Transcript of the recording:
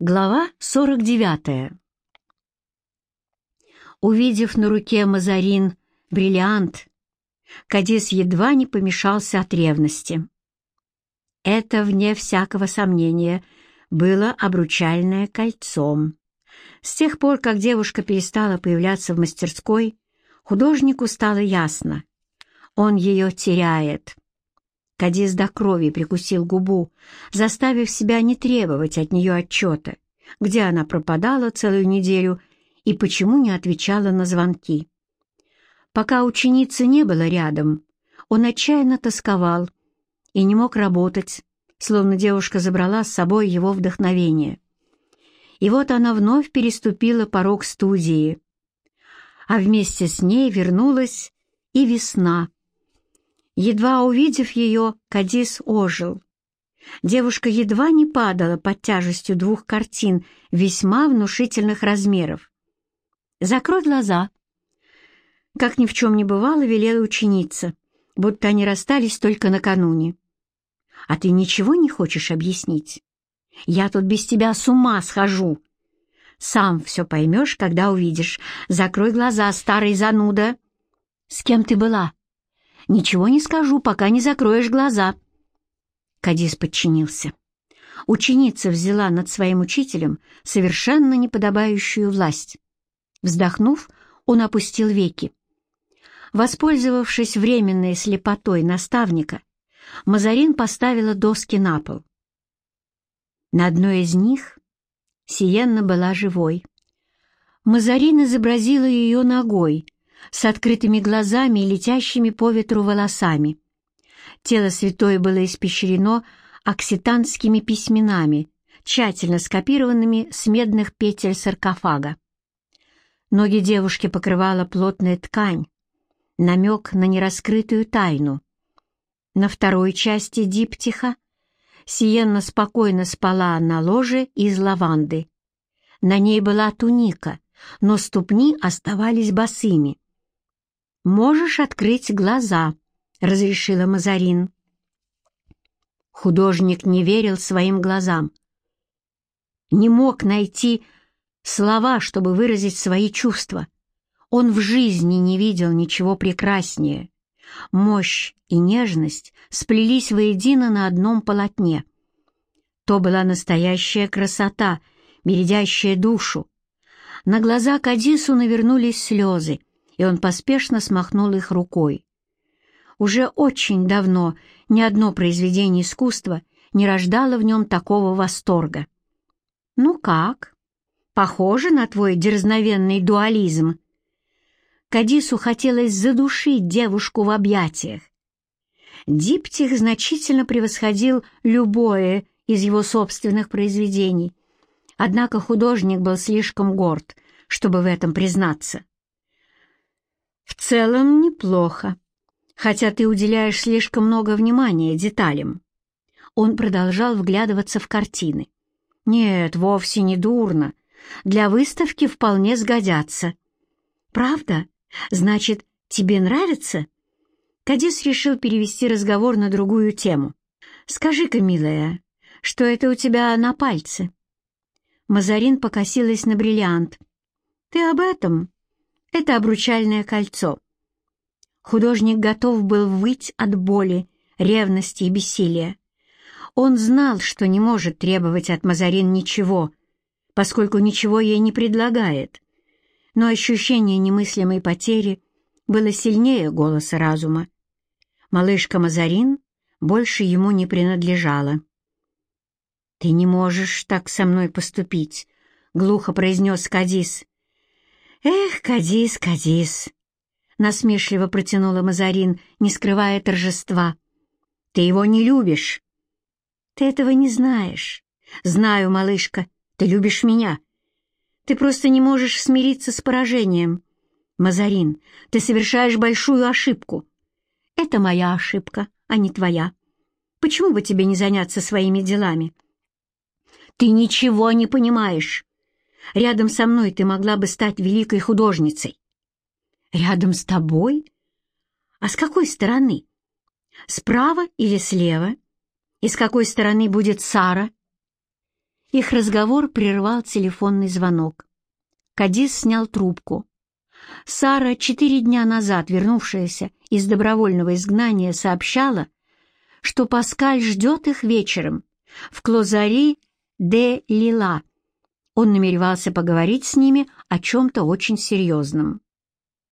Глава 49. Увидев на руке Мазарин бриллиант, Кадис едва не помешался от ревности. Это, вне всякого сомнения, было обручальное кольцо. С тех пор, как девушка перестала появляться в мастерской, художнику стало ясно — он ее теряет. Кадис до крови прикусил губу, заставив себя не требовать от нее отчета, где она пропадала целую неделю и почему не отвечала на звонки. Пока ученицы не было рядом, он отчаянно тосковал и не мог работать, словно девушка забрала с собой его вдохновение. И вот она вновь переступила порог студии, а вместе с ней вернулась и весна — Едва увидев ее, Кадис ожил. Девушка едва не падала под тяжестью двух картин весьма внушительных размеров. «Закрой глаза!» Как ни в чем не бывало, велела ученица, будто они расстались только накануне. «А ты ничего не хочешь объяснить? Я тут без тебя с ума схожу!» «Сам все поймешь, когда увидишь. Закрой глаза, старый зануда!» «С кем ты была?» «Ничего не скажу, пока не закроешь глаза». Кадис подчинился. Ученица взяла над своим учителем совершенно неподобающую власть. Вздохнув, он опустил веки. Воспользовавшись временной слепотой наставника, Мазарин поставила доски на пол. На одной из них Сиенна была живой. Мазарин изобразила ее ногой — с открытыми глазами и летящими по ветру волосами. Тело святой было испещрено окситанскими письменами, тщательно скопированными с медных петель саркофага. Ноги девушки покрывала плотная ткань, намек на нераскрытую тайну. На второй части диптиха Сиенна спокойно спала на ложе из лаванды. На ней была туника, но ступни оставались босыми. «Можешь открыть глаза», — разрешила Мазарин. Художник не верил своим глазам. Не мог найти слова, чтобы выразить свои чувства. Он в жизни не видел ничего прекраснее. Мощь и нежность сплелись воедино на одном полотне. То была настоящая красота, бередящая душу. На глаза Кадису навернулись слезы, и он поспешно смахнул их рукой. Уже очень давно ни одно произведение искусства не рождало в нем такого восторга. «Ну как? Похоже на твой дерзновенный дуализм?» Кадису хотелось задушить девушку в объятиях. Диптих значительно превосходил любое из его собственных произведений, однако художник был слишком горд, чтобы в этом признаться. «В целом неплохо, хотя ты уделяешь слишком много внимания деталям». Он продолжал вглядываться в картины. «Нет, вовсе не дурно. Для выставки вполне сгодятся». «Правда? Значит, тебе нравится?» Кадис решил перевести разговор на другую тему. «Скажи-ка, милая, что это у тебя на пальце?» Мазарин покосилась на бриллиант. «Ты об этом?» Это обручальное кольцо. Художник готов был выть от боли, ревности и бессилия. Он знал, что не может требовать от Мазарин ничего, поскольку ничего ей не предлагает. Но ощущение немыслимой потери было сильнее голоса разума. Малышка Мазарин больше ему не принадлежала. «Ты не можешь так со мной поступить», — глухо произнес Кадис. «Эх, Кадис, Кадис!» — насмешливо протянула Мазарин, не скрывая торжества. «Ты его не любишь!» «Ты этого не знаешь. Знаю, малышка, ты любишь меня. Ты просто не можешь смириться с поражением. Мазарин, ты совершаешь большую ошибку. Это моя ошибка, а не твоя. Почему бы тебе не заняться своими делами?» «Ты ничего не понимаешь!» Рядом со мной ты могла бы стать великой художницей. Рядом с тобой? А с какой стороны? Справа или слева? И с какой стороны будет Сара? Их разговор прервал телефонный звонок. Кадис снял трубку. Сара, четыре дня назад вернувшаяся из добровольного изгнания, сообщала, что Паскаль ждет их вечером в Клозари де Лила. Он намеревался поговорить с ними о чем-то очень серьезном.